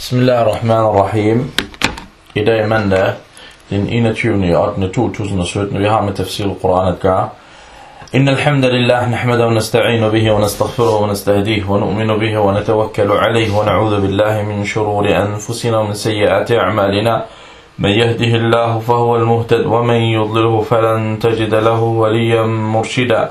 Bismillahirrahmanirrahim. I dag mandag, den 21. 8. 2017. Vi har med tafsir al-Quran at gøre. إن الحمد لله نحمده ونستعين به ونستغفره ونستهديه ونؤمن به ونتوكل عليه ونعوذ بالله من شرور أنفسنا ومن سيئات أعمالنا من يهده الله فهو المهتد ومن يضلله فلن تجد له وليا مرشدا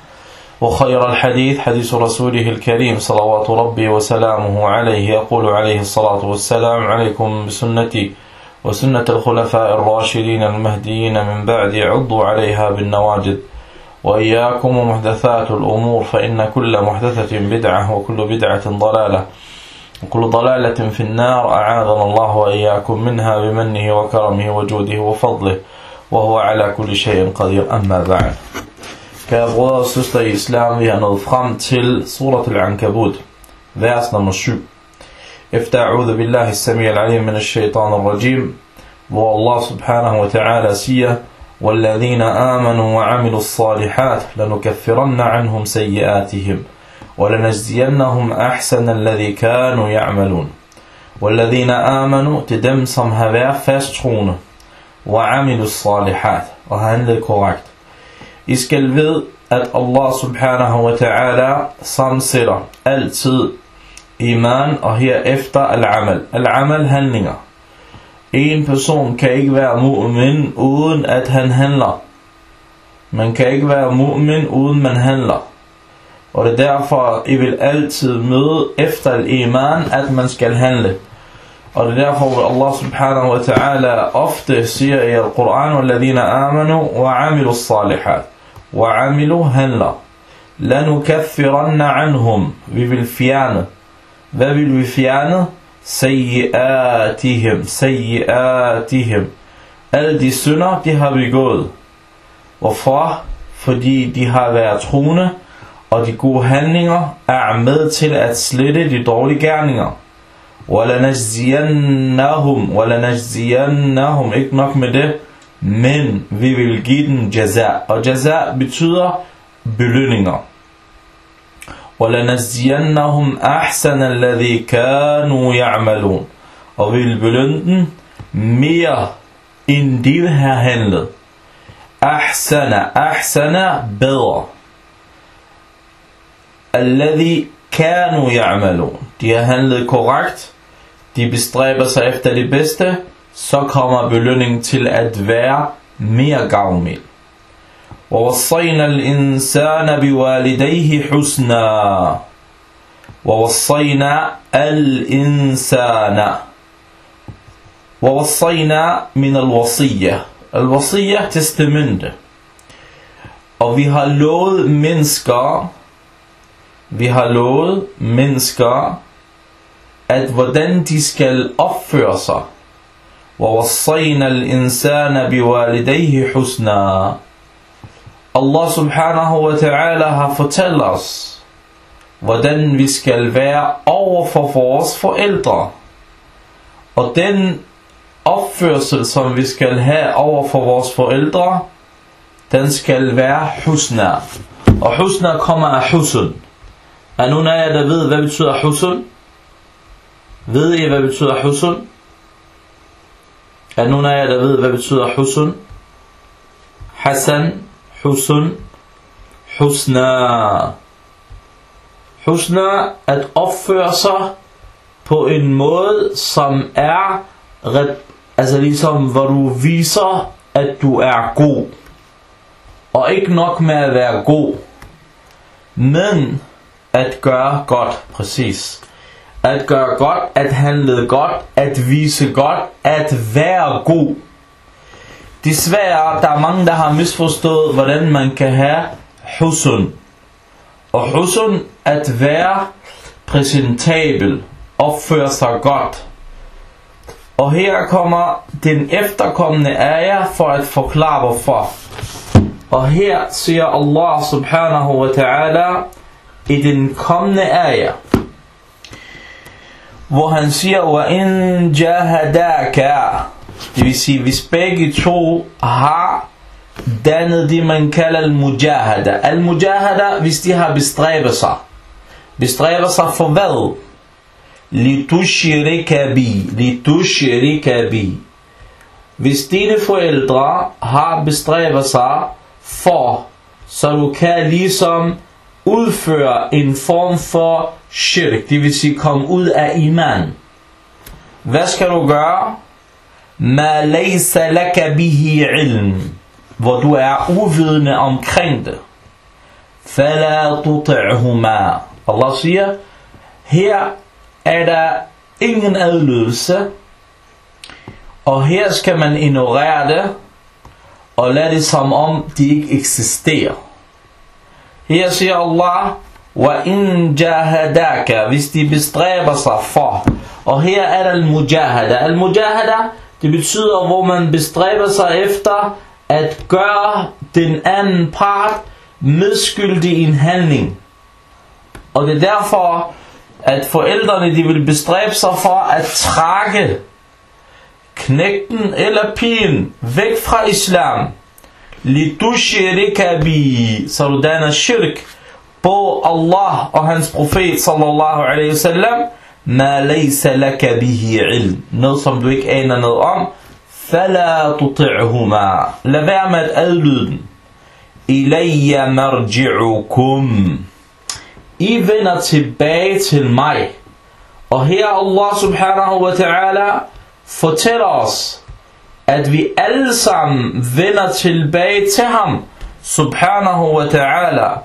وخير الحديث حديث رسوله الكريم صلوات ربي وسلامه عليه. يقول عليه الصلاة والسلام عليكم بسنتي وسنة الخلفاء الراشدين المهديين من بعد عضوا عليها بالنواجد وإياكم ومحدثات الأمور فإن كل محدثة بدعة وكل بدعة ضلالة. وكل ضلالة في النار أعاذنا الله وإياكم منها بمنه وكرمه وجوده وفضله وهو على كل شيء قدير. أما بعد. Kære brødre og søstre i islam, vi har nået frem til surat al-Ankabut, vers nummer 7. Efter a'udhu billahi sami al-alim min al-shaytan al-rajim, hvor Allah subhanahu wa ta'ala siger, والذين آمنوا وعملوا الصالحات لنكفرن عنهم سيئاتهم ولنجزينهم أحسن الذي كانوا يعملون والذين آمنوا تدم som har været fasttroende وعملوا الصالحات og handlet korrekt I skal ved, at Allah subhanahu wa ta'ala sammensætter altid iman og herefter al-amal. Al-amal handlinger. En person kan ikke være mu'min uden at han handler. Man kan ikke være mu'min uden man handler. Og det er derfor, I vil altid møde efter al-iman, at man skal handle. Og det er derfor, at Allah subhanahu wa ta'ala ofte siger i al-Quran, وَالَّذِينَ آمَنُوا وَعَمِلُوا الصَّالِحَاتِ وَعَمِلُوا handler. لَنُكَفِّرَنَّ عَنْهُمْ Vi vil fjerne. Hvad vil vi fjerne? Sayyiatihim. Sayyiatihim. Alle de synder, de har vi gået. Hvorfor? Fordi de har været troende, og de gode handlinger er med til at slette de dårlige gerninger. وَلَنَجْزِيَنَّهُمْ وَلَنَجْزِيَنَّهُمْ Ikke nok med det, men vi vil give dem jaza. Og jaza betyder belønninger. وَلَنَزِّيَنَّهُمْ أَحْسَنَ الَّذِي كَانُوا يَعْمَلُونَ Og vi vil belønne dem mere, end de har handlet. Ahsana, ahsana, bedre. Alladhi kanu ya'malun. De har handlet korrekt. De bestræber sig efter det bedste. Så kommer belønningen til at være mere gavmild. ووصينا الإنسان بوالديه حسنا ووصينا الإنسان ووصينا من الوصية الوصية testamente og vi har lovet mennesker vi har lovet mennesker at hvordan de skal opføre sig ووصينا الإنسان بوالديه حسنا Allah subhanahu wa ta'ala har fortalt os, hvordan vi skal være over for vores forældre. Og den opførsel, som vi skal have over for vores forældre, den skal være husna. Og husna kommer af husn. Er nogen af jer, der ved, hvad betyder husn? Ved I, hvad betyder husn? Er nogen af jer, der ved, hvad betyder husn? Hassan, Husn, husna. Husna, at opføre sig på en måde, som er, altså ligesom, hvor du viser, at du er god. Og ikke nok med at være god, men at gøre godt, præcis. At gøre godt, at handle godt, at vise godt, at være god. Desværre, der er mange, der har misforstået, hvordan man kan have husn. Og husn, at være præsentabel, opføre sig godt. Og her kommer den efterkommende ære for at forklare hvorfor. Og her siger Allah subhanahu wa ta'ala i den kommende ære hvor han siger, وَإِن جَهَدَاكَ Det vil sige, hvis begge to har dannet det, man kalder al-mujahada. Al-mujahada, hvis de har bestræbet sig. Bestræber sig for hvad? Litushrika bi. Litushrika bi. Hvis dine forældre har bestræbet sig for, så du kan ligesom udføre en form for shirk, det vil sige kom ud af iman. Hvad skal du gøre? Ma laysa laka bihi ilm, hvor du er uvidende omkring det. Fala tuti'huma. Allah siger, her er der ingen adlydelse, og her skal man ignorere det, og lade det som om de ikke eksisterer. Her siger Allah, وَإِن جَاهَدَاكَ Hvis de bestræber sig for. Og her er der al-mujahada. Al-mujahada, det betyder, hvor man bestræber sig efter at gøre den anden part medskyldig i en handling. Og det er derfor, at forældrene de vil bestræbe sig for at trække knægten eller pigen væk fra islam. Litushrika bi, så du danner shirk På Allah og hans profet sallallahu alaihi wasallam, ma laysa laka bihi ilm. Noget som du ikke aner noget om. Fala tuti'huma. Lad være med at adlyde den. Ilayya marji'ukum. I vender tilbage til mig. Og her Allah subhanahu wa ta'ala fortæller os, at vi alle sammen vender tilbage til ham, subhanahu wa ta'ala,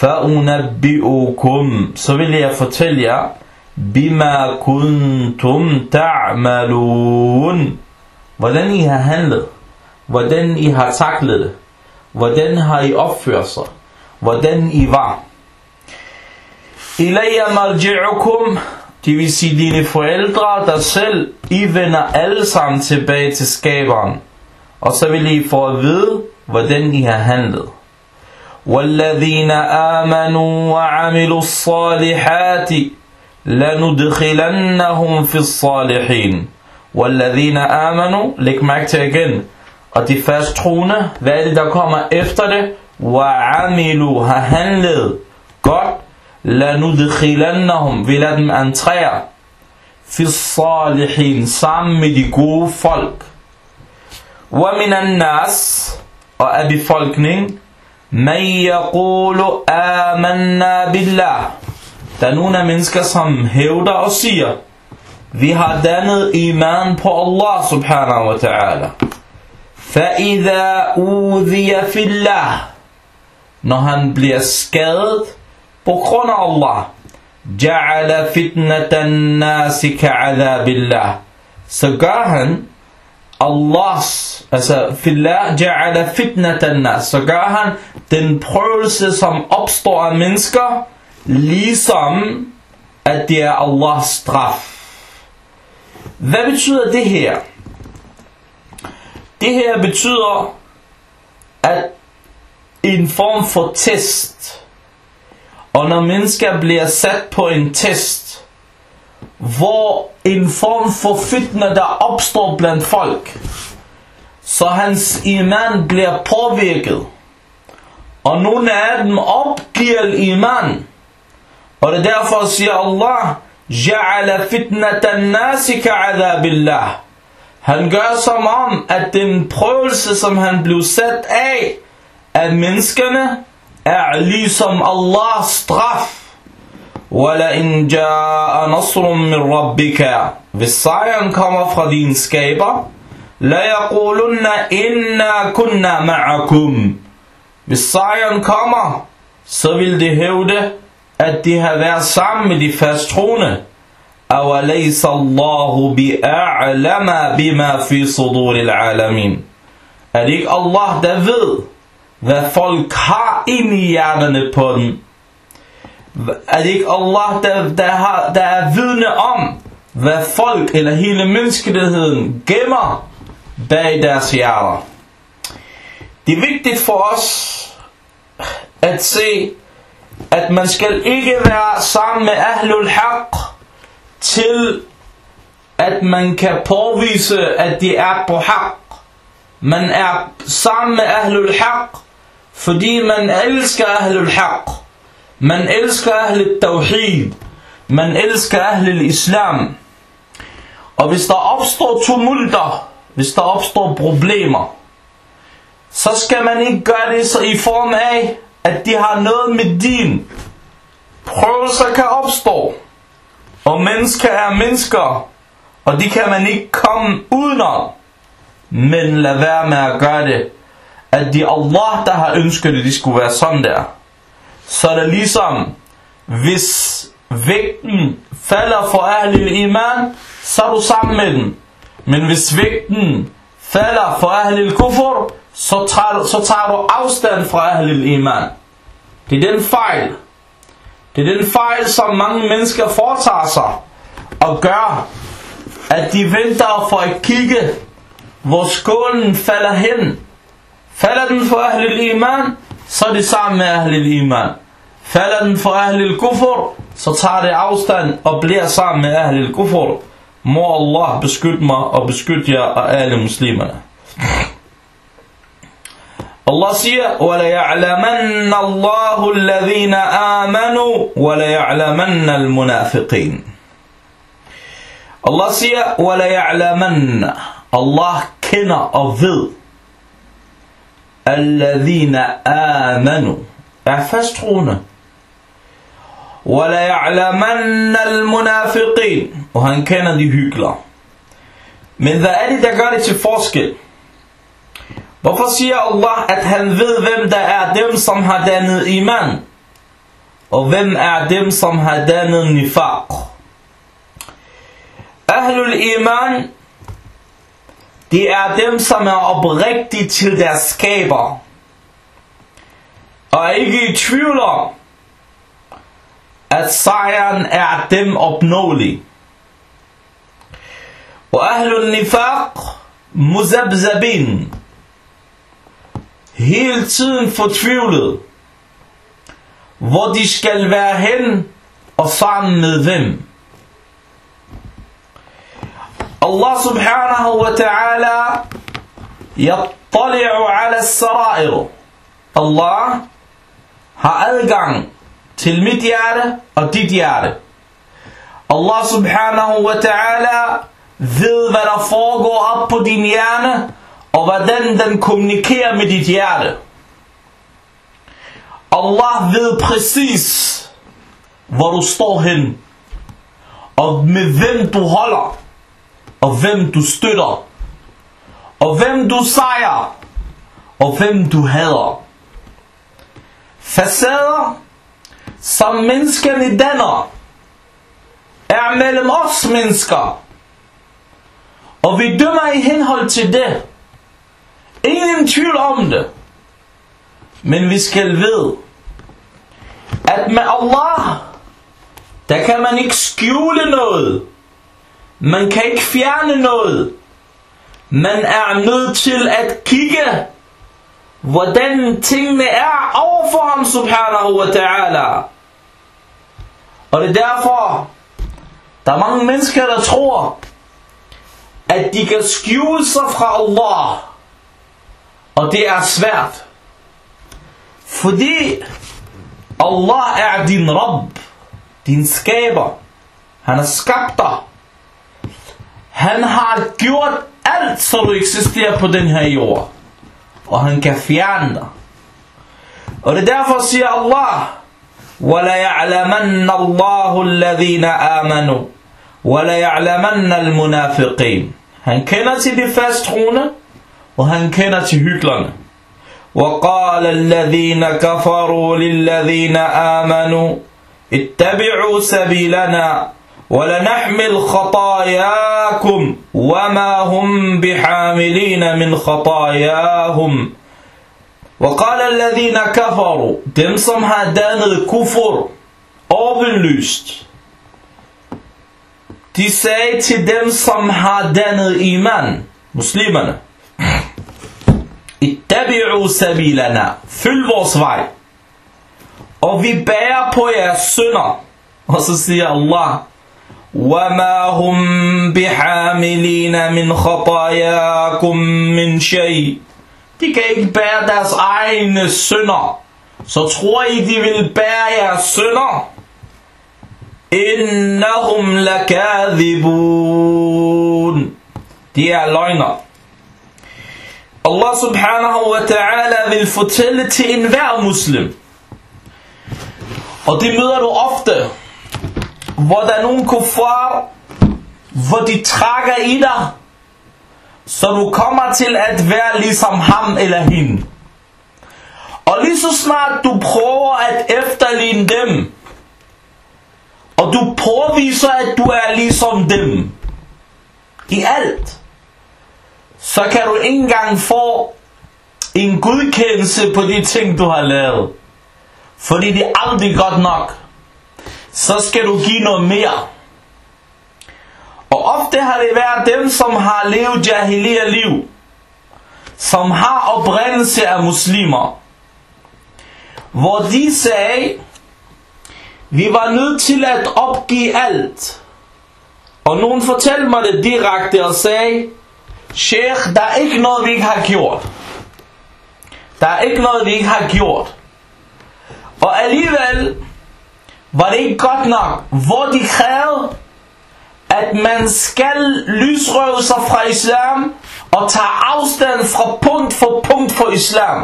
فَأُنَبِّئُكُمْ Så vil jeg fortælle jer, bima kuntum ta'malun. Hvordan I har handlet, hvordan I har taklet det, hvordan har I opført sig, hvordan I var. Ilayya marji'ukum, det vil sige dine forældre, der selv, I vender alle sammen tilbage til skaberen. Og så vil I få at vide, hvordan I har handlet. والذين آمنوا وعملوا الصالحات لندخلنهم في الصالحين. والذين آمنوا لك معك أتي فاستخونة تخونة ذالي دكما إفتر وعملوا ههنل قط لندخلنهم في لدم أنتخيا في الصالحين سام دي جو فالك. ومن الناس وأبي فالكنين Man yaqulu amanna billah. Der er nogle af mennesker, som hævder og siger, vi har dannet iman på Allah subhanahu wa ta'ala. فَإِذَا أُوذِيَ فِي اللَّهِ Når han bliver skadet på grund af Allah, جَعَلَ فِتْنَةَ النَّاسِ كَعَذَابِ اللَّهِ Så gør han Allahs, altså fillah ja'ala fitnatan nas, så gør han den prøvelse, som opstår af mennesker, ligesom at det er Allahs straf. Hvad betyder det her? Det her betyder, at en form for test, og når mennesker bliver sat på en test, hvor en form for fitna, der opstår blandt folk, så hans iman bliver påvirket. Og nogle af dem opgiver iman. Og det er derfor siger Allah, جَعَلَ فِتْنَةَ النَّاسِ كَعَذَابِ اللَّهِ Han gør som om, at den prøvelse, som han blev sat af, af menneskerne, er ligesom Allahs straf. وَلَئِنْ جَاءَ نَصْرٌ مِّن رَبِّكَ Hvis sejren kommer fra din skaber, لَيَقُولُنَّ إِنَّا كُنَّا مَعَكُمْ Hvis sejren kommer, så vil de hævde, at de har været sammen med de fasttroende. أَوَلَيْسَ اللَّهُ بِأَعْلَمَ بِمَا فِي صُدُورِ الْعَالَمِينَ Er det ikke Allah, der ved, hvad folk har inde i hjerterne på dem? Er det ikke Allah, der, der, har, der er vidne om, hvad folk eller hele menneskeligheden gemmer bag deres hjerter. Det er vigtigt for os at se, at man skal ikke være sammen med Ahlul Haq til at man kan påvise, at de er på haq. Man er sammen med Ahlul Haq, fordi man elsker Ahlul Haq. Man elsker Ahlul Tawhid. Man elsker Ahlul Islam. Og hvis der opstår tumulter, hvis der opstår problemer, så skal man ikke gøre det så i form af, at de har noget med din. Prøvelser kan opstå, og mennesker er mennesker, og de kan man ikke komme udenom. Men lad være med at gøre det, at det er Allah, der har ønsket det, de skulle være sådan der. Så er det ligesom, hvis vægten falder for ahlil iman, så er du sammen med den. Men hvis vægten falder for ahlil kufur, så tager, du, så tager du afstand fra ahlil iman. Det er den fejl. Det er den fejl, som mange mennesker foretager sig og gør, at de venter for at kigge, hvor skålen falder hen. Falder den for ahlil iman, så er det sammen med ahlil iman. Falder den for ahlil kufur, så tager det afstand og bliver sammen med ahlil kufur. Må Allah beskytte mig og beskytte jer og alle muslimerne. Allah siger, وَلَيَعْلَمَنَّ اللَّهُ الَّذِينَ آمَنُوا وَلَيَعْلَمَنَّ الْمُنَافِقِينَ Allah siger, وَلَيَعْلَمَنَّ Allah kender og ved, الَّذِينَ آمَنُوا er fasttroende. وَلَيَعْلَمَنَّ الْمُنَافِقِينَ Og han kender de hyggeler. Men hvad er det, der gør det til forskel? Hvorfor siger Allah, at han ved, hvem der er dem, som har dannet iman? Og hvem er dem, som har dannet nifaq? Ahlul iman, det er dem, som er oprigtige til deres skaber. Og ikke i tvivl om, at sejren er dem opnåelig. Og ahlul nifaq, muzabzabin, hele tiden fortvivlet, hvor de skal være hen og sammen med hvem. Allah subhanahu wa ta'ala yattali'u ala sarair. Allah har adgang til mit hjerte og dit hjerte. Allah subhanahu wa ta'ala ved, hvad der foregår op på din hjerne, og hvordan den kommunikerer med dit hjerte. Allah ved præcis, hvor du står hen, og med hvem du holder, og hvem du støtter, og hvem du sejrer, og hvem du hader. Facader, som menneskerne danner, er mellem os mennesker, og vi dømmer i henhold til det. Ingen tvivl om det. Men vi skal vide, at med Allah, der kan man ikke skjule noget. Man kan ikke fjerne noget. Man er nødt til at kigge, hvordan tingene er overfor ham, subhanahu wa ta'ala. Og det er derfor, der er mange mennesker, der tror, at de kan skjule sig fra Allah. Og det er svært. Fordi Allah er din Rabb, din skaber. Han har skabt dig. Han har gjort alt, så du eksisterer på den her jord. Og han kan fjerne dig. Og det er derfor siger Allah, وَلَيَعْلَمَنَّ اللَّهُ الَّذِينَ آمَنُوا وَلَيَعْلَمَنَّ الْمُنَافِقِينَ Han kender til de fasttroende, og han kender til hyklerne. وقال الذين كفروا للذين آمنوا اتبعوا سبيلنا ولنحمل خطاياكم وما هم بحاملين من خطاياهم وقال الذين كفروا dem som har dannet kufur åbenlyst De sagde til dem, som har dannet iman, muslimerne, Ittabi'u sabilana, følg vores vej, og vi bærer på jeres synder. Og så siger Allah, وَمَا هُمْ بِحَامِلِينَ مِنْ خَطَايَاكُمْ مِنْ شَيْءٍ De kan ikke bære deres egne synder. Så tror I, de vil bære jeres synder? Innahum lakadhibun. De er løgner. Allah subhanahu wa ta'ala vil fortælle til enhver muslim. Og det møder du ofte, hvor der er nogle kuffar, hvor de trækker i dig, så du kommer til at være ligesom ham eller hende. Og lige så snart du prøver at efterligne dem, og du påviser, at du er ligesom dem, i alt, så kan du ikke engang få en godkendelse på de ting, du har lavet. Fordi det er aldrig godt nok. Så skal du give noget mere. Og ofte har det været dem, som har levet jahiliya liv. Som har oprindelse af muslimer. Hvor de sagde, vi var nødt til at opgive alt. Og nogen fortalte mig det direkte og sagde, Sheikh, der er ikke noget, vi ikke har gjort. Der er ikke noget, vi ikke har gjort. Og alligevel var det ikke godt nok, hvor de krævede, at man skal lysrøve sig fra islam og tage afstand fra punkt for punkt for islam.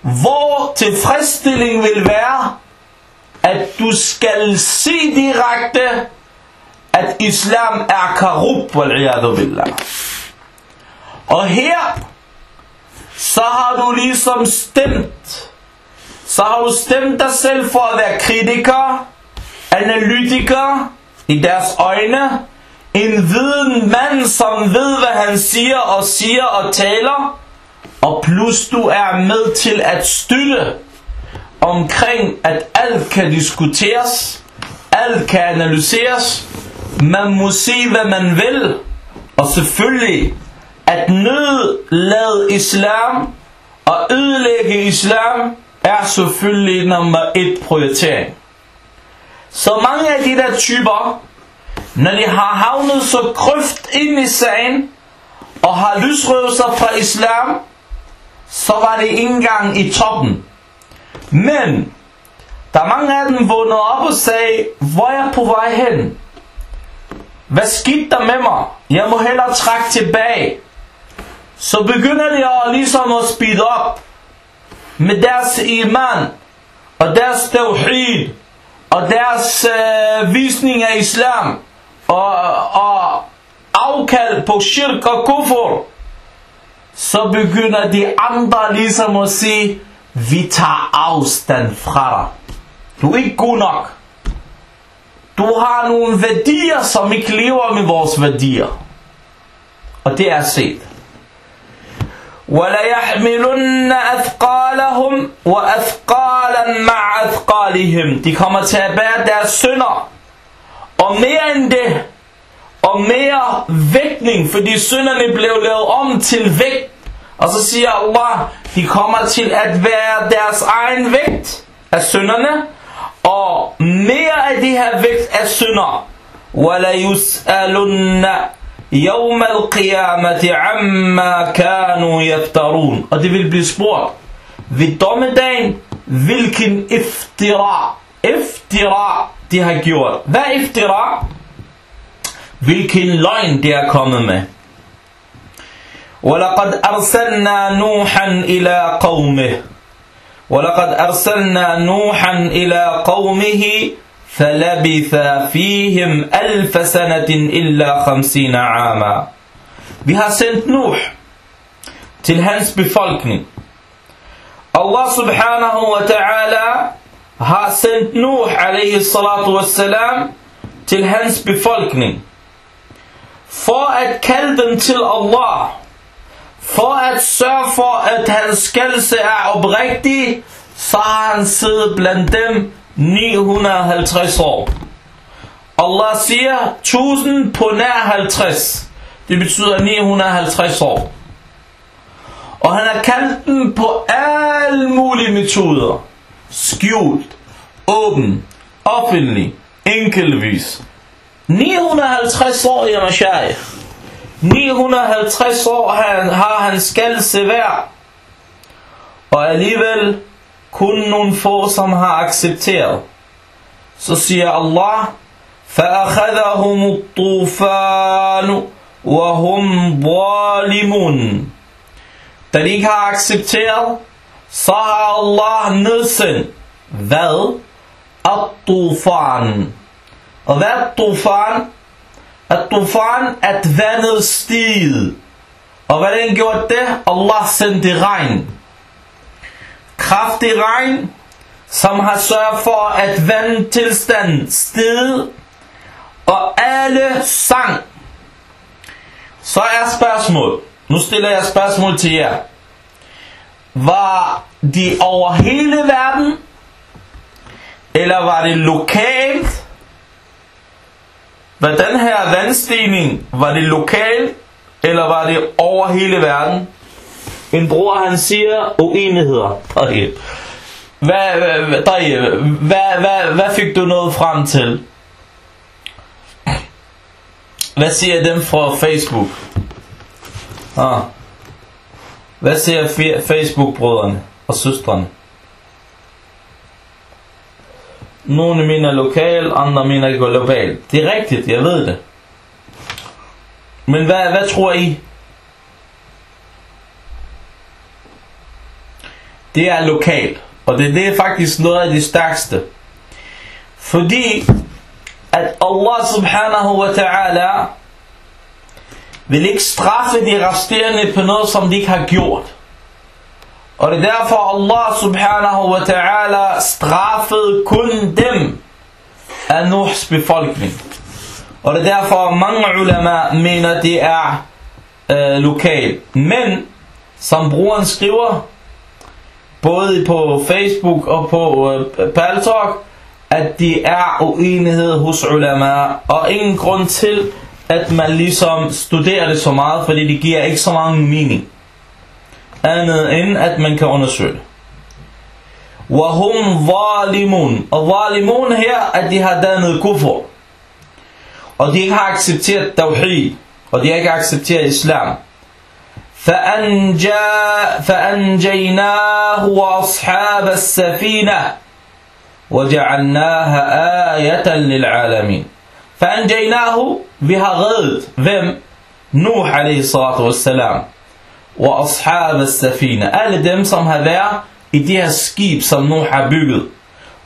Hvor tilfredsstilling vil være, at du skal se direkte, at islam er korrupt, wal billah. Og her, så har du ligesom stemt, så har du stemt dig selv for at være kritiker, analytiker i deres øjne, en viden mand, som ved, hvad han siger og siger og taler, og plus du er med til at støtte omkring, at alt kan diskuteres, alt kan analyseres, man må se, hvad man vil, og selvfølgelig at nødlade islam og ødelægge islam er selvfølgelig nummer et prioritering. Så mange af de der typer, når de har havnet så kryft ind i sagen, og har lysrøvet sig fra islam, så var det ikke engang i toppen. Men, der er mange af dem vågnede op og sagde, hvor er jeg på vej hen? Hvad skete der med mig? Jeg må hellere trække tilbage. Så begynder de at, ligesom at speede op med deres iman og deres tawhid og deres øh, visning af islam og, og afkald på shirk og kufur så begynder de andre ligesom at sige vi tager afstand fra dig. Du er ikke god nok. Du har nogle værdier som ikke lever med vores værdier. Og det er set. وَلَيَحْمِلُنَّ أَثْقَالَهُمْ وَأَثْقَالًا مَعْ أَثْقَالِهِمْ De kommer til at bære deres synder. Og mere end det, og mere vægtning, fordi synderne blev lavet om til vægt. Og så siger Allah, de kommer til at være deres egen vægt af synderne, og mere af de her vægt af synder. وَلَيُسْأَلُنَّ يوم القيامة عما كانوا يفترون. ودي vil blive spurgt ved dommedagen hvilken افتراء افتراء de har gjort? Hvad er افتراء hvilken løgn de har kommet ولقد أرسلنا نوحا إلى قومه. ولقد أرسلنا نوحا إلى قومه فلبث فيهم ألف سنة إلا خمسين عاما Vi har sendt Nuh til hans befolkning. Allah subhanahu wa ta'ala har sendt Nuh alayhi salatu wassalam til hans befolkning. For at kalde dem til Allah. For at sørge for at hans kaldelse er oprigtig, så har han siddet blandt dem 950 år. Allah siger 1000 på nær 50. Det betyder 950 år. Og han har kaldt den på alle mulige metoder. Skjult, åben, offentlig, enkeltvis. 950 år, i Mashai. 950 år har, har han skaldse hver. Og alligevel kun nogle få, som har accepteret. Så siger Allah, فأخذهم الطوفان وهم ظالمون Da de ikke har accepteret, så har Allah nedsendt, hvad? At-tufan. Og hvad er tufan? At-tufan, at vandet stigede. Og hvordan gjorde det? Allah sendte regn. Kraftig regn, som har sørget for, at vandtilstanden steg, og alle sang. Så er spørgsmålet, Nu stiller jeg spørgsmål til jer. Var de over hele verden? Eller var det lokalt? Var den her vandstigning, var det lokalt? Eller var det over hele verden? En bror han siger uenigheder. Okay. Hvad, hvad, hvad, hvad, hvad, hvad fik du noget frem til? Hvad siger dem fra Facebook? Ah. Hvad siger Facebook-brødrene og søstrene? Nogle mener lokal, andre mener global. Det er rigtigt, jeg ved det. Men hvad, hvad tror I? Det er lokal. Og det, det er faktisk noget af det stærkeste. Fordi at Allah subhanahu wa ta'ala vil ikke straffe de resterende på noget, som de ikke har gjort. Og det er derfor Allah subhanahu wa ta'ala straffede kun dem af Nuhs befolkning. Og det er derfor mange ulema mener, det er øh, lokal. Men, som brugeren skriver, både på Facebook og på øh, Paltalk, at det er uenighed hos ulama, og ingen grund til, at man ligesom studerer det så meget, fordi det giver ikke så mange mening. Andet end, at man kan undersøge det. Wahum zalimun. Og zalimun her, at de har dannet kufur Og de ikke har accepteret tawhid. Og de har ikke accepteret islam. فأنجيناه وأصحاب السفينة وجعلناها آية للعالمين. فأنجيناه بها غد ذم نوح عليه الصلاة والسلام وأصحاب السفينة. أهل dem som har været i det her skib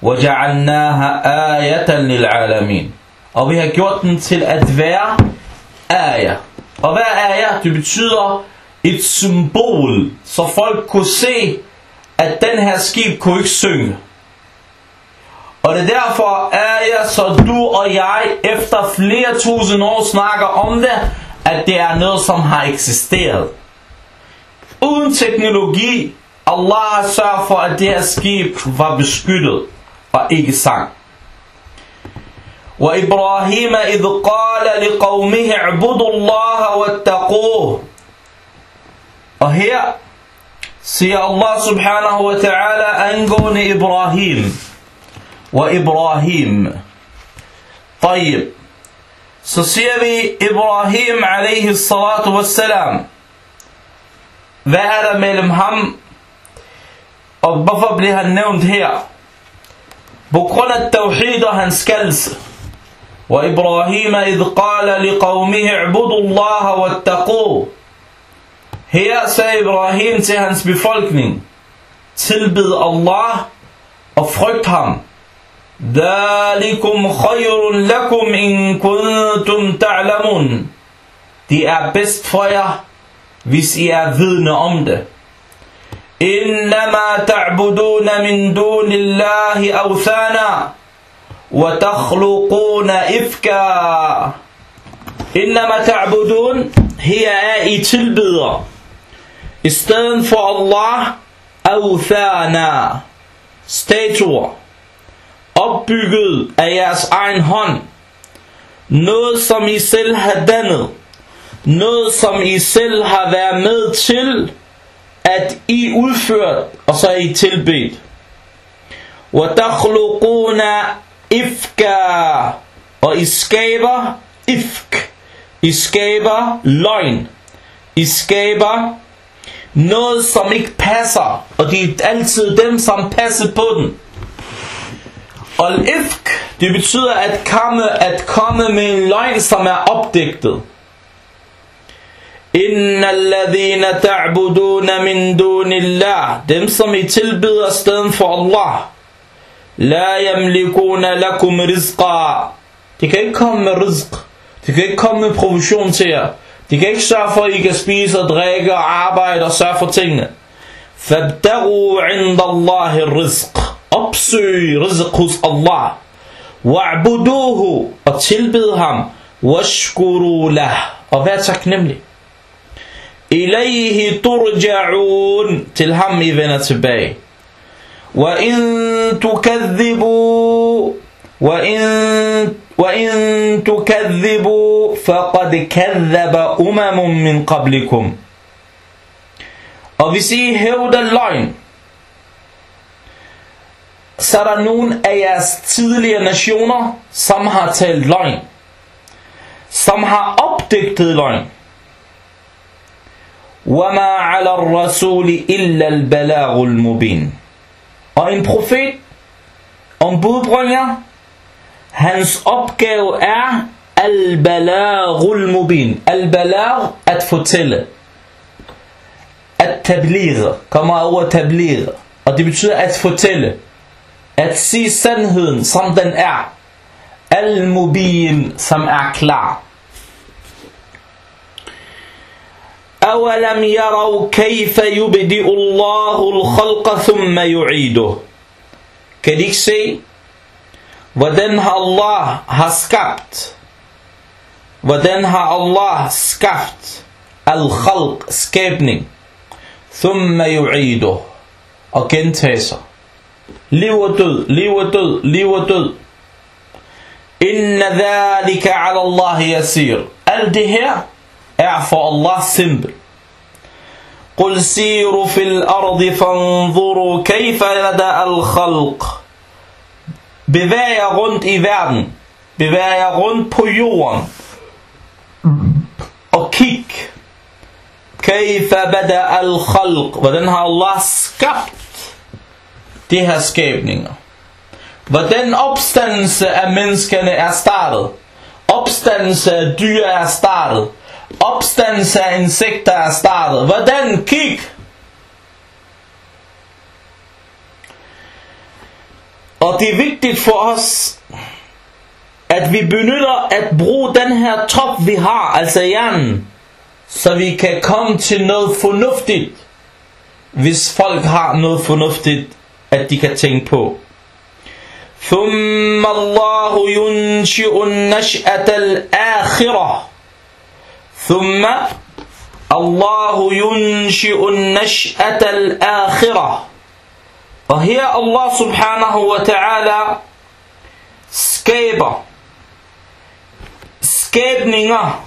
وجعلناها آية للعالمين. og vi har gjort den til at være ayah et symbol så folk kunne se at den her skib kunne ikke synge og det er derfor, er jeg, så du og jeg, efter flere tusind år snakker om det, at det er noget, som har eksisteret. Uden teknologi, Allah har sørget for, at det her skib var beskyttet og ikke sang. وإبراهيم إذ قال لقومه اعبدوا الله واتقوه Og her siger Allah subhanahu wa ta'ala angående Ibrahim. وإبراهيم طيب så ser vi Ibrahim alaihi salatu wassalam hvad er der mellem ham og hvorfor bliver han nævnt her på grund af tawhid og hans skaldse وإبراهيم إذ قال لقومه اعبدوا الله واتقوه her sagde Ibrahim til hans befolkning tilbed Allah og frygt ham ذَلِكُمْ خَيْرٌ لَكُمْ إِن كُنْتُمْ تَعْلَمُونَ Det er bedst for jer, hvis I er vidne om det. إِنَّمَا تَعْبُدُونَ مِن دُونِ اللَّهِ أَوْثَانًا وَتَخْلُقُونَ إِفْكًا إِنَّمَا تَعْبُدُونَ Her er I tilbeder. I stedet for Allah, أَوْثَانًا Statuer opbygget af jeres egen hånd, noget som I selv har dannet, noget som I selv har været med til, at I udført, og så er I tilbedt. وَتَخْلُقُونَ إِفْكَا Og I skaber ifk. I skaber løgn. I skaber noget, som ikke passer. Og det er altid dem, som passer på den. Og ifk, det betyder at komme, at komme med en løgn, som er opdigtet. Inna alladhina ta'buduna min dunillah. Dem, som I tilbyder stedet for Allah. La yamlikuna lakum rizqa. De kan ikke komme med rizq. De kan ikke komme med provision til jer. De kan ikke sørge for, at I kan spise og drikke og arbejde og sørge for tingene. Fabdaru inda Allahi rizq. Opsøg rizq hos Allah. Wa'buduhu. Og tilbed ham. Washkuru lah. Og vær taknemmelig. Ilayhi turja'un. Til ham I vender tilbage. وإن تكذبوا وإن وإن تكذبوا فقد كذب أمم من قبلكم Og hvis I hævder løgn, så er der nogle af jeres tidligere nationer, som har talt løgn. Som har opdigtet løgn. وَمَا عَلَى الرَّسُولِ إِلَّا الْبَلَاغُ الْمُبِينَ Og en profet og en budbringer, hans opgave er al-balaghul mubin. Al-balagh, at fortælle. At tablighe, kommer af ordet tablighe. Og det betyder at fortælle. At sige sandheden, som den er. Al-mubin, som er klar. أولم يروا كيف يبدئ الله الخلق ثم يعيده Kan de ikke se, hvordan har Allah har skabt, hvordan har Allah skabt al-khalq, skabning, thumma yu'idu, og gentage sig. Liv og død, liv og død, liv og død. Inna dhalika ala Allah yasir. Alt det her er for Allah simpel. قل سيروا في الأرض فانظروا كيف بدأ الخلق bevæger rundt i verden. bevæger rundt på jorden. Og kig. Kaifa bada al-khalq. Hvordan har Allah skabt de her skabninger? Hvordan opstandelse af menneskerne er startet. Opstandelse af dyr er startet. Opstandelse af insekter er startet. Hvordan? Kig! Og det er vigtigt for os, at vi benytter at bruge den her top, vi har, altså hjernen, så vi kan komme til noget fornuftigt, hvis folk har noget fornuftigt, at de kan tænke på. ثم الله ينشئ النشأة الآخرة ثم الله ينشئ النشأة الآخرة og her Allah subhanahu wa ta'ala skaber skabninger,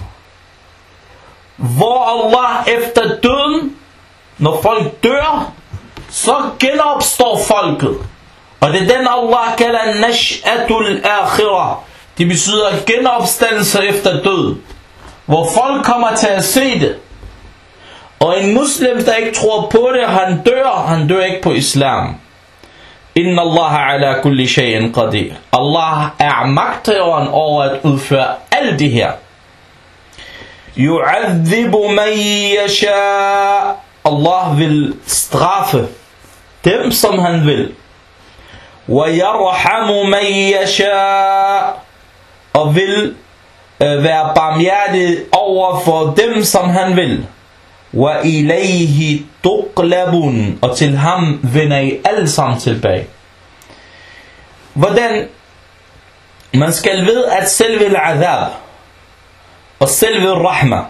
hvor Allah efter døden, når folk dør, så genopstår folket. Og det er den Allah kalder nash'atul akhirah. Det betyder genopstandelse efter død. Hvor folk kommer til at se det. Og en muslim, der ikke tror på det, han dør, han dør ikke på islam. Inna Allah ala kulli shay'in qadir. Allah er magthaveren over at udføre alt det her. Yu'adhibu man yasha. Allah vil straffe dem, som han vil. Yarhamu man yasha. Og vil øh, være barmhjertig over for dem, som han vil. Wa ilayhi tuqlabun. Og til ham vender I alle sammen tilbage. Hvordan man skal vide, at selve al-adab og selve rahma,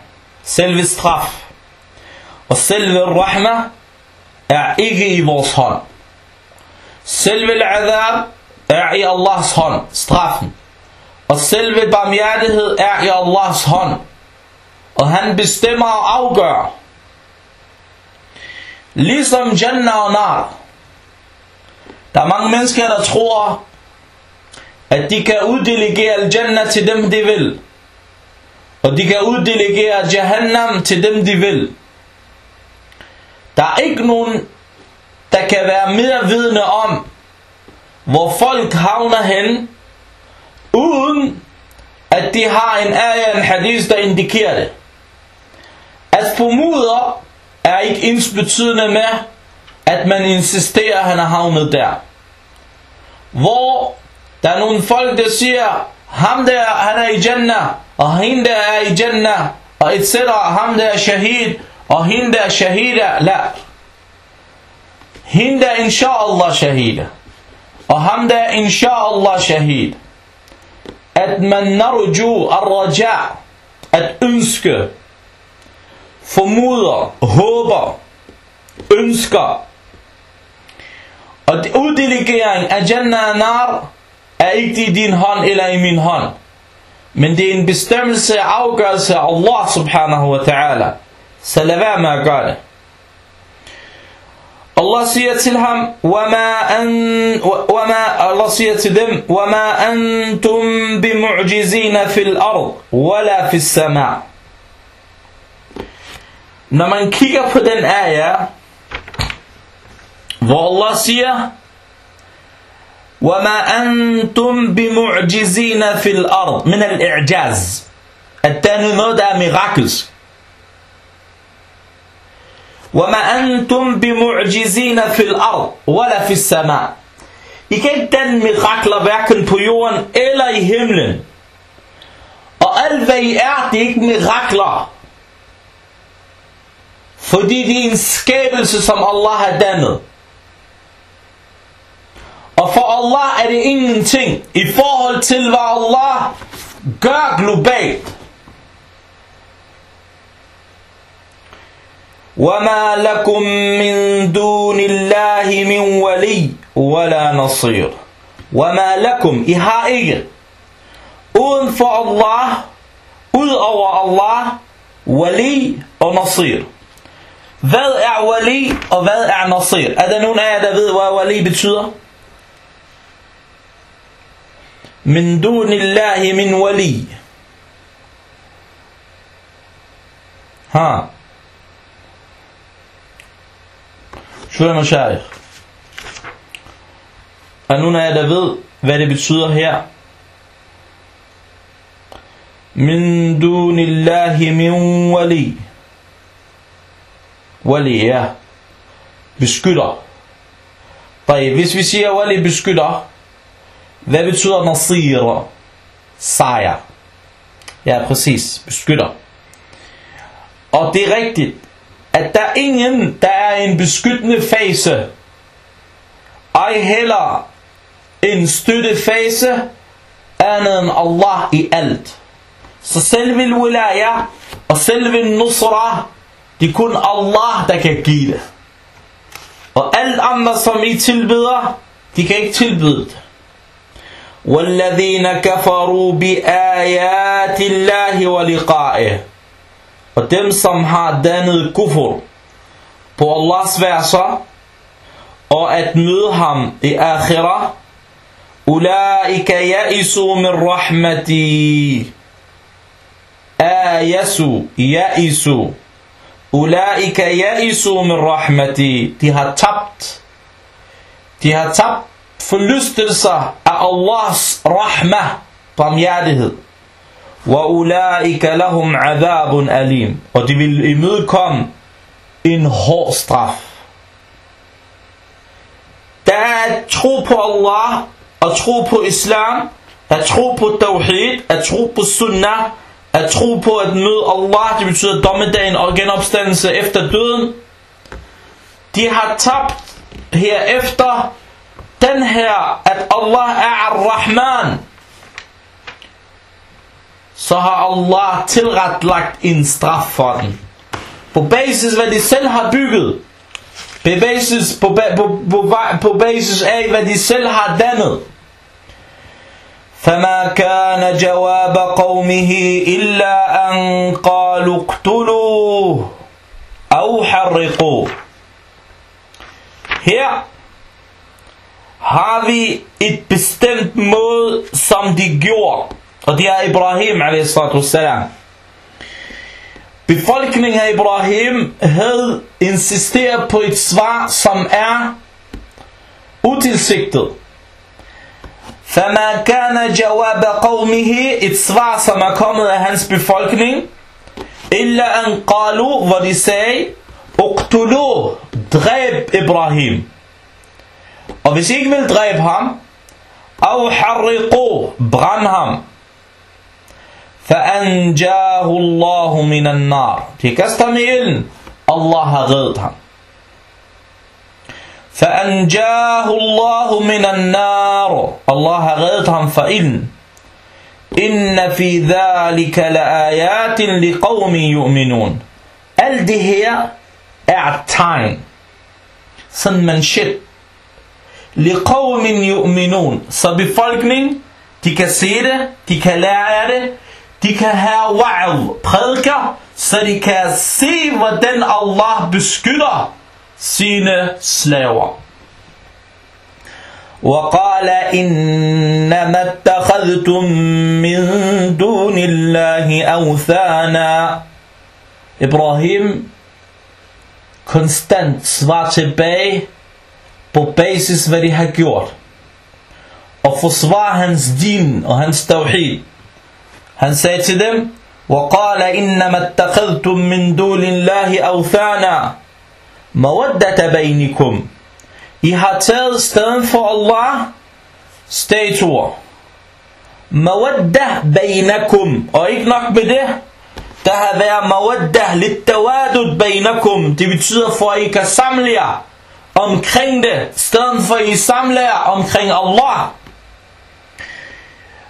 selve straf og selve rahma er ikke i vores hånd. Selve al-adab er i Allahs hånd, straffen. Og selve barmhjertighed er i Allahs hånd. Og han bestemmer og afgør. Ligesom Jannah og Nar. Der er mange mennesker, der tror, at de kan uddelegere al-Jannah til dem, de vil. Og de kan uddelegere Jahannam til dem, de vil. Der er ikke nogen, der kan være mere vidne om, hvor folk havner hen, uden at de har en ayah en hadith, der indikerer det. At formoder er ikke ensbetydende med, at man insisterer, at han er havnet der. Hvor der er nogle folk, der siger, ham der, han er i Jannah, og hende der er i Jannah, og etc. ham der er shahid, og hende der er shahida, la. Hende der inshallah shahida, og ham der inshallah shahid. At man narju ar-raja, at ønske, formoder, håber, ønsker. Og uddelegering af Jannah og Nar er ikke i din hånd eller i min hånd. Men det er en bestemmelse og afgørelse af Allah subhanahu wa ta'ala. Så lad være med at gøre det. Allah siger til ham, وَمَا أن, وَمَا, Allah siger til dem, وَمَا أَنْتُمْ بِمُعْجِزِينَ فِي الْأَرْض وَلَا فِي السَّمَاء Når man kigger på den ayah, hvor Allah siger, وما أنتم بمعجزين في الأرض من الإعجاز الثاني noget er mirakelsk وما أنتم بمعجزين في الأرض ولا في السماء I kan ikke danne mirakler hverken på jorden eller i himlen. Og alt hvad I er, det er ikke mirakler. Fordi det er en skabelse, som Allah har dannet. Og for Allah er det ingenting i forhold til, hvad Allah gør globalt. وَمَا لَكُم مِّن دُونِ اللَّهِ مِن وَلِيٍّ وَلَا نَصِيرٍ وَمَا لَكُم I har ikke uden for Allah, ud over Allah, wali og nasir. Hvad er wali, og hvad er nasir? Er der nogen af jer, der ved, hvad wali betyder? Min dunillahi min wali. Ha. Shura Mashaykh. Er nogen af jer, der ved, hvad det betyder her? Min dunillahi min wali. Wali, beskytter. Beskytter. Hvis vi siger wali beskytter, hvad betyder nasir? Sejr. Ja, præcis. Beskytter. Og det er rigtigt, at der er ingen, der er en beskyttende fase. Ej heller en støttefase andet end Allah i alt. Så selve wilaya og selve nusra, det er kun Allah, der kan give det. Og alt andre, som I tilbeder, de kan ikke tilbyde det. والذين كفروا بآيات الله ولقائه og dem som har dannet kufur på Allahs verser og at møde ham i akhirah أولئك يئسوا من رحمتي آيسوا يئسوا Ulaika yaisu min rahmati. De har tabt. De har tabt forlystelser af Allahs rahma, barmhjertighed. Wa ulaika lahum adabun alim. Og de vil imødekomme en hård straf. Der er tro på Allah og tro på islam, at tro på tawhid, at tro på sunnah, at tro på at møde Allah, det betyder dommedagen og genopstandelse efter døden. De har tabt herefter den her, at Allah er Ar-Rahman, så har Allah tilretlagt en straf for den. På basis hvad de selv har bygget, på basis, på, på, på, på basis af hvad de selv har dannet. فما كان جواب قومه إلا أن قالوا اقتلوه أو حرقوه Her har vi et bestemt måde, som de gjorde. Og det er Ibrahim a.s. Befolkningen af Ibrahim havde insisteret på et svar, som er utilsigtet. فما كان جواب قومه et svar som er kommet af hans befolkning إلا أن قالوا hvor de sagde اقتلوه dræb Ibrahim og hvis I ikke vil dræbe ham أو حرقوه brænd ham فأنجاه الله من النار de kaster i ilden Allah har reddet ham فأنجاه الله من النار. الله غيظهم فإن إن في ذلك لآيات لقوم يؤمنون. ألدي هي اعتان سن من شد لقوم يؤمنون. سبفالكنين دي كسيرة دي كلاعرة دي كها وعظ. بخلقة سريكا سي الله بسكرة sine slaver. وقال إنما اتخذتم من دون الله أوثانا Ibrahim konstant svar tilbage på basis hvad de har gjort og forsvar hans din og hans tawhid han sagde til dem وقال إنما اتخذتم من دون الله أوثانا مودة بينكم I har taget stedet for Allah statuer. Mawadda bainakum. Og ikke nok med det. Der har været mawadda lidt tawadud bainakum. Det betyder for at I kan samle jer omkring det. Stedet for at I samler jer omkring Allah.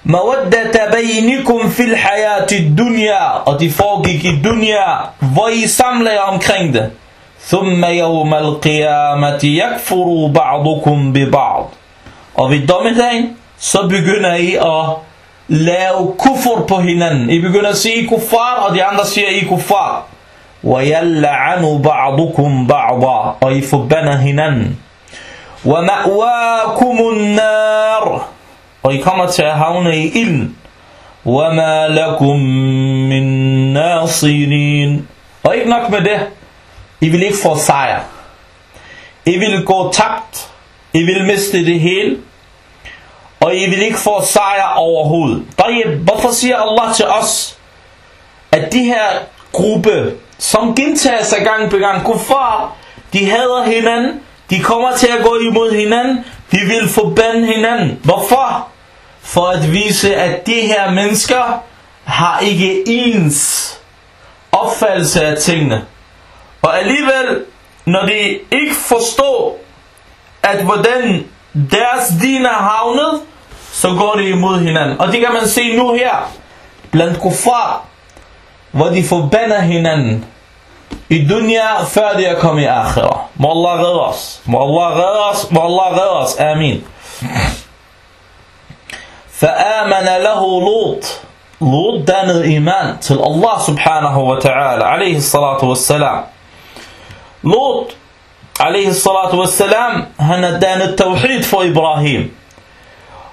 Mawadda bainikum fil hayati dunya. Og de foregik i dunya, hvor I samler jer omkring det. ثم يوم القيامة يكفر بعضكم ببعض Og ved dommedagen, så begynder I at lave kufur på hinanden. I begynder at sige kuffar, og de andre siger I kuffar. وَيَلَّعَنُ بَعْضُكُمْ بَعْضًا Og I forbander hinanden. وَمَأْوَاكُمُ النَّارِ Og I kommer til at havne i ilden. وَمَا لَكُمْ مِنْ نَاصِرِينَ Og ikke nok med det. I vil ikke få sejr. I vil gå tabt. I vil miste det hele. Og I vil ikke få sejr overhovedet. Hvorfor siger Allah til os, at de her gruppe, som gentager sig gang på gang, kuffar, de hader hinanden, de kommer til at gå imod hinanden, de vil forbande hinanden. Hvorfor? For at vise, at de her mennesker har ikke ens opfattelse af tingene. Og alligevel, når de ikke forstår, at hvordan deres din er havnet, så går de imod hinanden. Og det kan man se nu her, blandt kuffar, hvor de forbander hinanden i dunya, før de er kommet i akhira. Må Allah redde os. Må Allah redde os. Må Allah redde os. Amin. فآمن له لوط لوط dannede iman til Allah subhanahu wa ta'ala عليه الصلاة والسلام Lot, alaihi salatu wassalam, han har dannet tawhid for Ibrahim.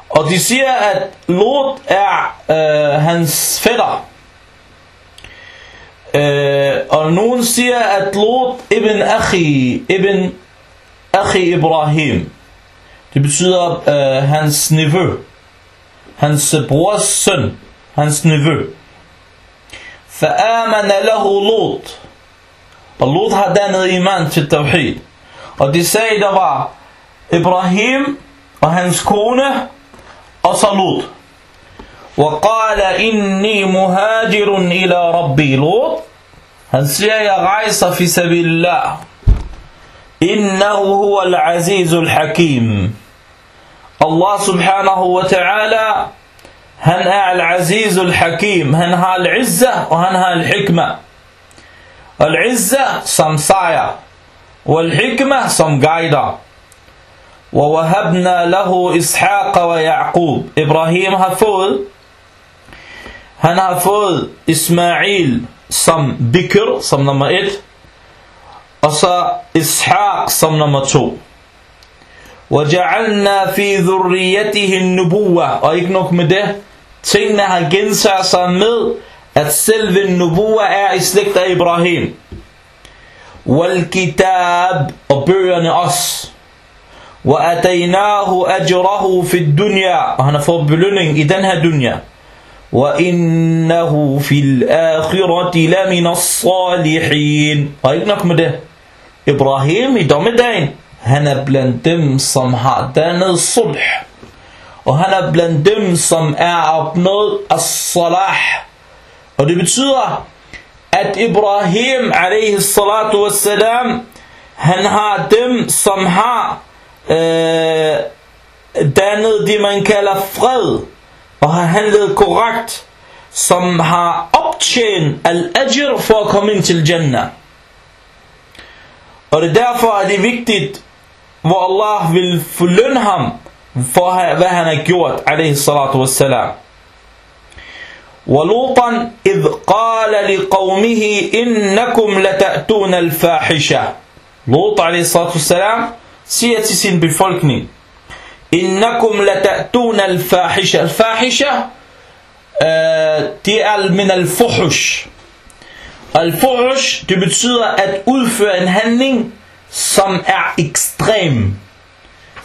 Og de siger, at Lot er øh, hans fætter. Øh, og nogen siger, at Lot ibn Akhi, ibn Akhi Ibrahim. Det betyder øh, hans nevø. Hans brors søn. Hans nevø. فآمن له لوط og Lot har dannet iman til tawhid. Og de sagde, der var Ibrahim og hans kone og så Lot. وقال إني مهاجر إلى ربي لوط han siger, jeg rejser fi sabilillah. Innahu huwa al-azizul hakim. Allah subhanahu wa ta'ala, han er al-azizul hakim. Han har al-izza og han har al-hikma. Al-izza som sejr. Wal-hikma som guider. وَوَهَبْنَا لَهُ إِسْحَاقَ وَيَعْقُوب Ibrahim har fået han har fået Ismail som bikr, som nummer et, og så Ishaq som nummer to. وَجَعَلْنَا فِي ذُرِّيَّتِهِ النُّبُوَّةِ Og ikke nok med det, tingene har gentaget sig med, at selve nubuwa er i slægt af Ibrahim. والكتاب og bøgerne også. وَأَتَيْنَاهُ أَجْرَهُ فِي الدُّنْيَا Og han har fået belønning i den her dunya. وَإِنَّهُ فِي الْآخِرَةِ لَمِنَ الصَّالِحِينَ Og ikke nok med det. Ibrahim i dommedagen, han er blandt dem, som har dannet sulh. Og han er blandt dem, som er opnået as-salah. Og det betyder, at Ibrahim alaihi salatu wassalam, han har dem, som har øh, dannet det, man kalder fred, og har handlet korrekt, som har optjent al-ajr for at komme ind til Jannah. Og det er derfor, at det er vigtigt, hvor Allah vil forlønne ham for, hvad han har gjort, alaihi salatu wassalam. ولوطا إذ قال لقومه إنكم لتأتون الفاحشة. لوط عليه الصلاة والسلام سيتسين بفولكني إنكم لتأتون الفاحشة. الفاحشة آه، تيال من الفحش. الفحش دي betyder at udføre en handling som er ekstrem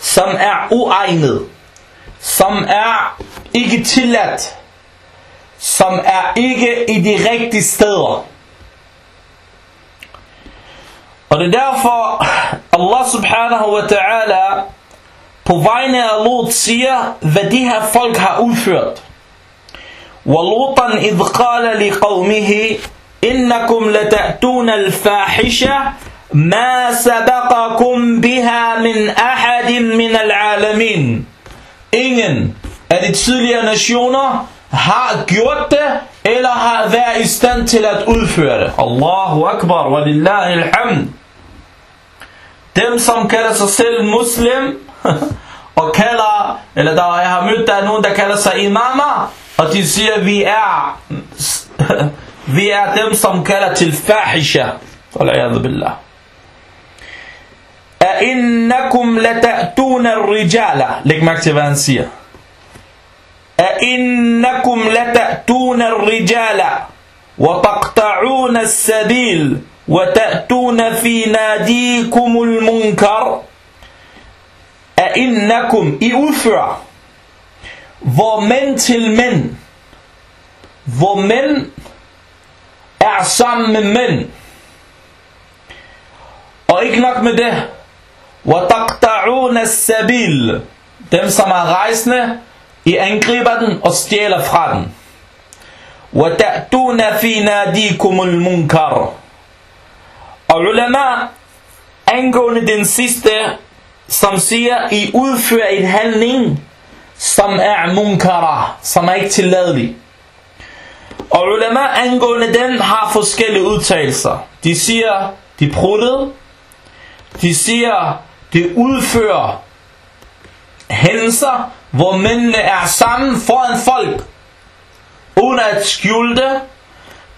som er uegnet som er ikke i de rigtige steder. Og det er derfor, Allah subhanahu wa ta'ala på vegne af Lot siger, hvad de her folk har udført. وَلُوطًا إِذْ قَالَ لِقَوْمِهِ إِنَّكُمْ لَتَأْتُونَ الْفَاحِشَةِ مَا سَبَقَكُمْ بِهَا مِنْ أَحَدٍ مِنَ الْعَالَمِينَ Ingen af de tidligere nationer har gjort det, eller har været i stand til at udføre det. Allahu Akbar, wa lillahi alhamd. Dem, som kalder sig selv muslim, og kalder, eller der jeg har mødt, der er nogen, der kalder sig imamer, og de siger, vi er, vi er dem, som kalder til fahisha. Wal'ayadu billah. أئنكم لتأتون الرجال Læg mærke til, hvad han siger. أَإِنَّكُمْ لتأتون الرجال وتقطعون السبيل وتأتون في ناديكم المنكر أَإِنَّكُمْ إؤثر ومن til من ومن er مِنْ med mænd. Og ikke nok السَّبِيلِ Dem, som er rejsende, I angriber den og stjæler fra den. وَتَأْتُونَ فِي نَادِيكُمُ الْمُنْكَرِ Og ulema angående den sidste, som siger, I udfører en handling, som er munkara, som er ikke tilladelig. Og ulema angående den har forskellige udtalelser. De siger, de pruttede. De siger, de udfører hændelser, hvor mændene er sammen foran folk, uden at skjule det.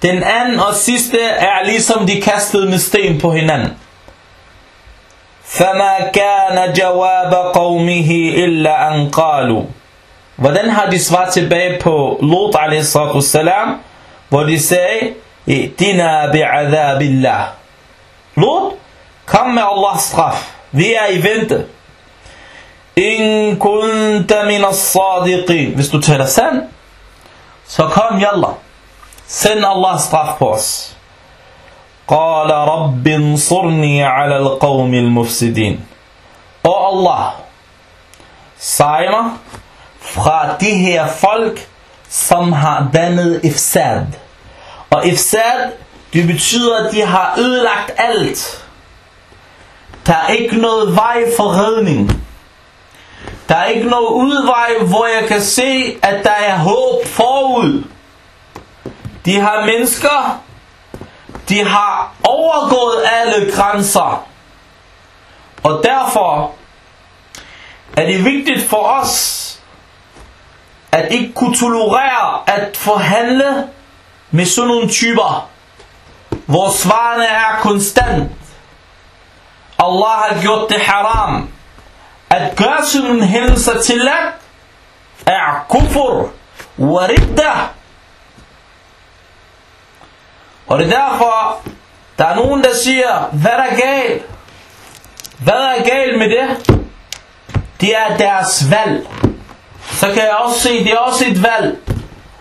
Den anden og sidste er ligesom de kastede med sten på hinanden. فَمَا كَانَ جَوَابَ قَوْمِهِ إِلَّا أَنْ قَالُوا Hvordan har de svaret tilbage på Lot a.s. hvor de sagde, Dina bi'adhabillah. Lot, kom med Allahs straf. Vi er i vente. In kunta min as-sadiqin. Hvis du taler sand, så kom jalla. Send Allah straf på os. Qala rabbin surni ala al-qawmi al-mufsidin. O Allah, sej mig fra de her folk, som har dannet ifsad. Og ifsad, det betyder, at de har ødelagt alt. Der er ikke noget vej for redning. Der er ikke noget udvej, hvor jeg kan se, at der er håb forud. De har mennesker, de har overgået alle grænser. Og derfor er det vigtigt for os, at ikke kunne tolerere at forhandle med sådan nogle typer, hvor svarene er konstant. Allah har gjort det haram. At gøre sådan nogle hændelser til er kufur waridda. Og det er derfor, der er nogen, der siger, hvad er galt? Hvad er galt med det? Det er deres valg. Så kan jeg også se, det er også et valg.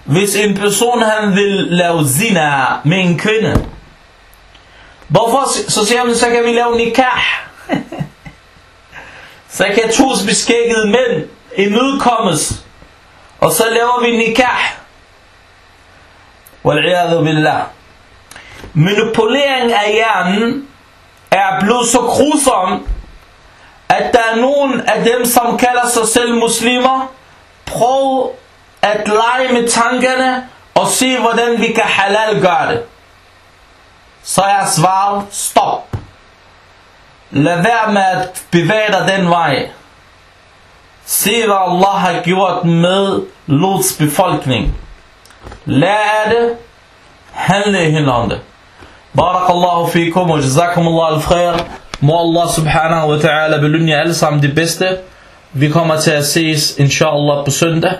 Hvis en person han vil lave zina med en kvinde. Hvorfor? Så siger man, så kan vi lave nikah. så kan to beskækkede mænd imødekommes. Og så laver vi nikah. Wal'iyadu billah. Manipulering af hjernen er blevet så grusom, at der er nogen af dem, som kalder sig selv muslimer, prøv at lege med tankerne og se, hvordan vi kan halal gøre det. Så jeg svarer, stop. Lad være med at bevæge dig den vej. Se, hvad Allah har gjort med Lots befolkning. Lær det. Handle i henhold det. Barakallahu fikum og jazakumullah al-khair. Må Allah subhanahu wa ta'ala belønne jer alle sammen det bedste. Vi kommer til at ses inshallah på søndag.